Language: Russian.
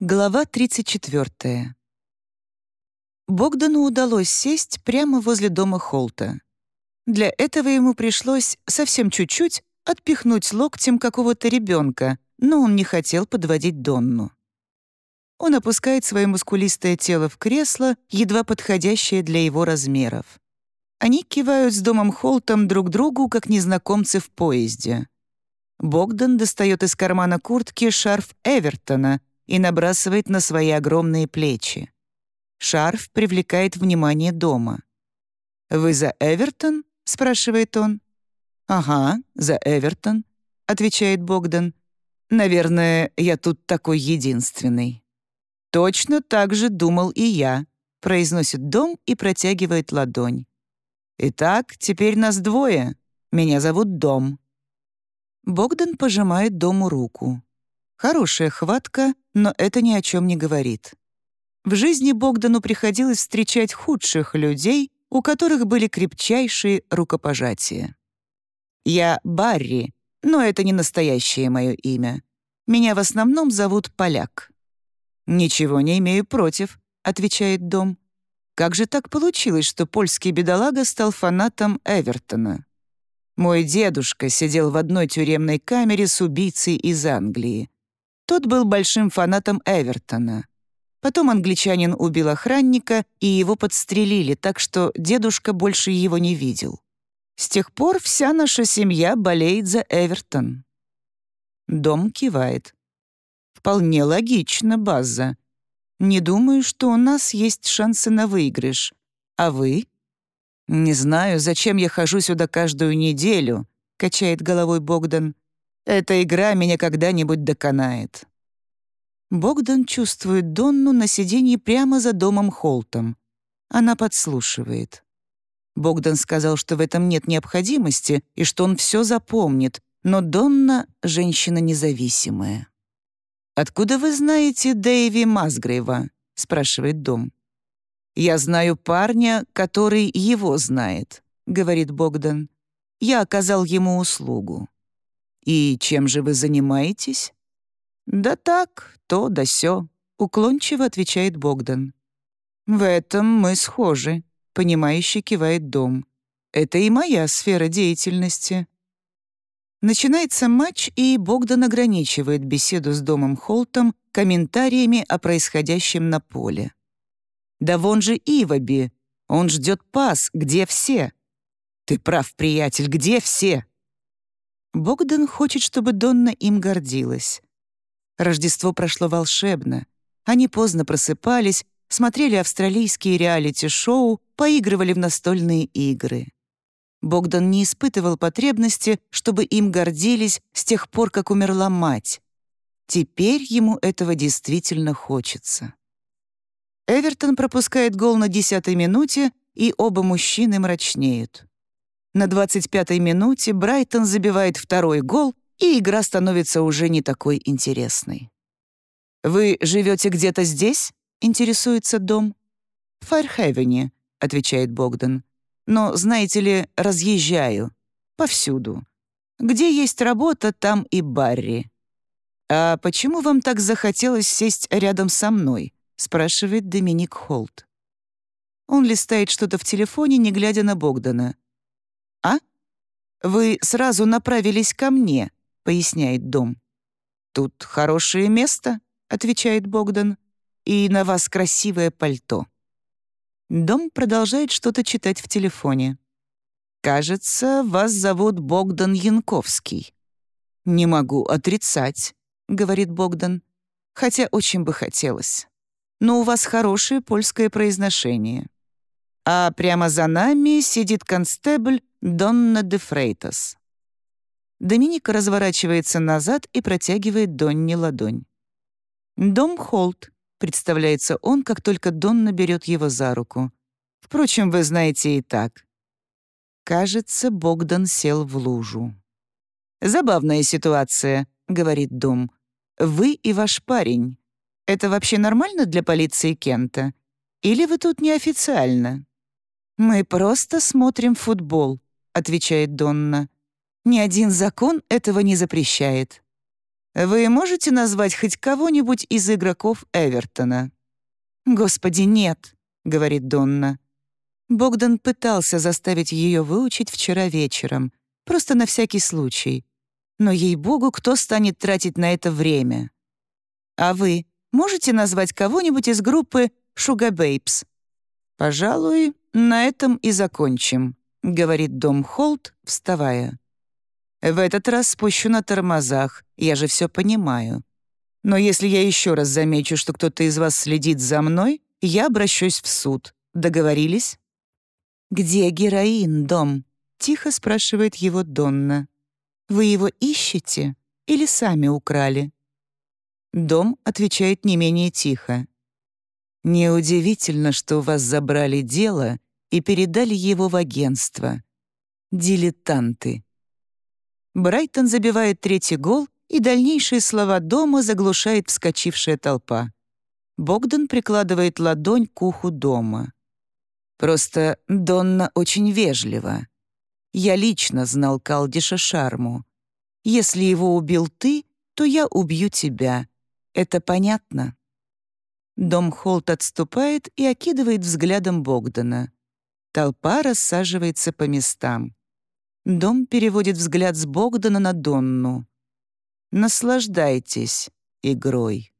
Глава 34. Богдану удалось сесть прямо возле дома Холта. Для этого ему пришлось совсем чуть-чуть отпихнуть локтем какого-то ребенка, но он не хотел подводить Донну. Он опускает свое мускулистое тело в кресло, едва подходящее для его размеров. Они кивают с домом Холтом друг другу, как незнакомцы в поезде. Богдан достает из кармана куртки шарф Эвертона и набрасывает на свои огромные плечи. Шарф привлекает внимание дома. «Вы за Эвертон?» — спрашивает он. «Ага, за Эвертон», — отвечает Богдан. «Наверное, я тут такой единственный». «Точно так же думал и я», — произносит дом и протягивает ладонь. «Итак, теперь нас двое. Меня зовут Дом». Богдан пожимает Дому руку. Хорошая хватка, но это ни о чем не говорит. В жизни Богдану приходилось встречать худших людей, у которых были крепчайшие рукопожатия. Я Барри, но это не настоящее мое имя. Меня в основном зовут Поляк. «Ничего не имею против», — отвечает Дом. «Как же так получилось, что польский бедолага стал фанатом Эвертона?» Мой дедушка сидел в одной тюремной камере с убийцей из Англии. Тот был большим фанатом Эвертона. Потом англичанин убил охранника, и его подстрелили, так что дедушка больше его не видел. С тех пор вся наша семья болеет за Эвертон. Дом кивает. Вполне логично, База. Не думаю, что у нас есть шансы на выигрыш. А вы? Не знаю, зачем я хожу сюда каждую неделю, качает головой Богдан. Эта игра меня когда-нибудь доконает. Богдан чувствует Донну на сиденье прямо за домом Холтом. Она подслушивает. Богдан сказал, что в этом нет необходимости и что он все запомнит, но Донна — женщина независимая. «Откуда вы знаете Дэйви Масгрейва?» — спрашивает Дом. «Я знаю парня, который его знает», — говорит Богдан. «Я оказал ему услугу». «И чем же вы занимаетесь?» «Да так, то да сё», — уклончиво отвечает Богдан. «В этом мы схожи», — понимающе кивает Дом. «Это и моя сфера деятельности». Начинается матч, и Богдан ограничивает беседу с Домом Холтом комментариями о происходящем на поле. «Да вон же Иваби! Он ждет пас, где все?» «Ты прав, приятель, где все?» Богдан хочет, чтобы Донна им гордилась. Рождество прошло волшебно. Они поздно просыпались, смотрели австралийские реалити-шоу, поигрывали в настольные игры. Богдан не испытывал потребности, чтобы им гордились с тех пор, как умерла мать. Теперь ему этого действительно хочется. Эвертон пропускает гол на десятой минуте, и оба мужчины мрачнеют. На 25-й минуте Брайтон забивает второй гол, и игра становится уже не такой интересной. «Вы живете где-то здесь?» — интересуется дом. «В Файрхевене», — отвечает Богдан. «Но, знаете ли, разъезжаю. Повсюду. Где есть работа, там и Барри». «А почему вам так захотелось сесть рядом со мной?» — спрашивает Доминик Холт. Он листает что-то в телефоне, не глядя на Богдана. «А? Вы сразу направились ко мне», — поясняет Дом. «Тут хорошее место», — отвечает Богдан, «и на вас красивое пальто». Дом продолжает что-то читать в телефоне. «Кажется, вас зовут Богдан Янковский». «Не могу отрицать», — говорит Богдан, «хотя очень бы хотелось. Но у вас хорошее польское произношение» а прямо за нами сидит констебль Донна де Фрейтас. Доминик разворачивается назад и протягивает Донне ладонь. «Дом Холт», — представляется он, как только Донна берет его за руку. «Впрочем, вы знаете и так». Кажется, Богдан сел в лужу. «Забавная ситуация», — говорит Дом. «Вы и ваш парень. Это вообще нормально для полиции Кента? Или вы тут неофициально?» «Мы просто смотрим футбол», — отвечает Донна. «Ни один закон этого не запрещает». Вы можете назвать хоть кого-нибудь из игроков Эвертона?» «Господи, нет», — говорит Донна. Богдан пытался заставить ее выучить вчера вечером, просто на всякий случай. Но, ей-богу, кто станет тратить на это время? А вы можете назвать кого-нибудь из группы «Шуга Бэйбс»? «Пожалуй, на этом и закончим», — говорит Дом Холт, вставая. «В этот раз спущу на тормозах, я же все понимаю. Но если я еще раз замечу, что кто-то из вас следит за мной, я обращусь в суд. Договорились?» «Где героин, Дом?» — тихо спрашивает его Донна. «Вы его ищете или сами украли?» Дом отвечает не менее тихо. «Неудивительно, что у вас забрали дело и передали его в агентство. Дилетанты». Брайтон забивает третий гол, и дальнейшие слова дома заглушает вскочившая толпа. Богдан прикладывает ладонь к уху дома. Просто Донна очень вежлива. Я лично знал Калдиша Шарму. Если его убил ты, то я убью тебя. Это понятно?» Дом Холт отступает и окидывает взглядом Богдана. Толпа рассаживается по местам. Дом переводит взгляд с Богдана на Донну. «Наслаждайтесь игрой».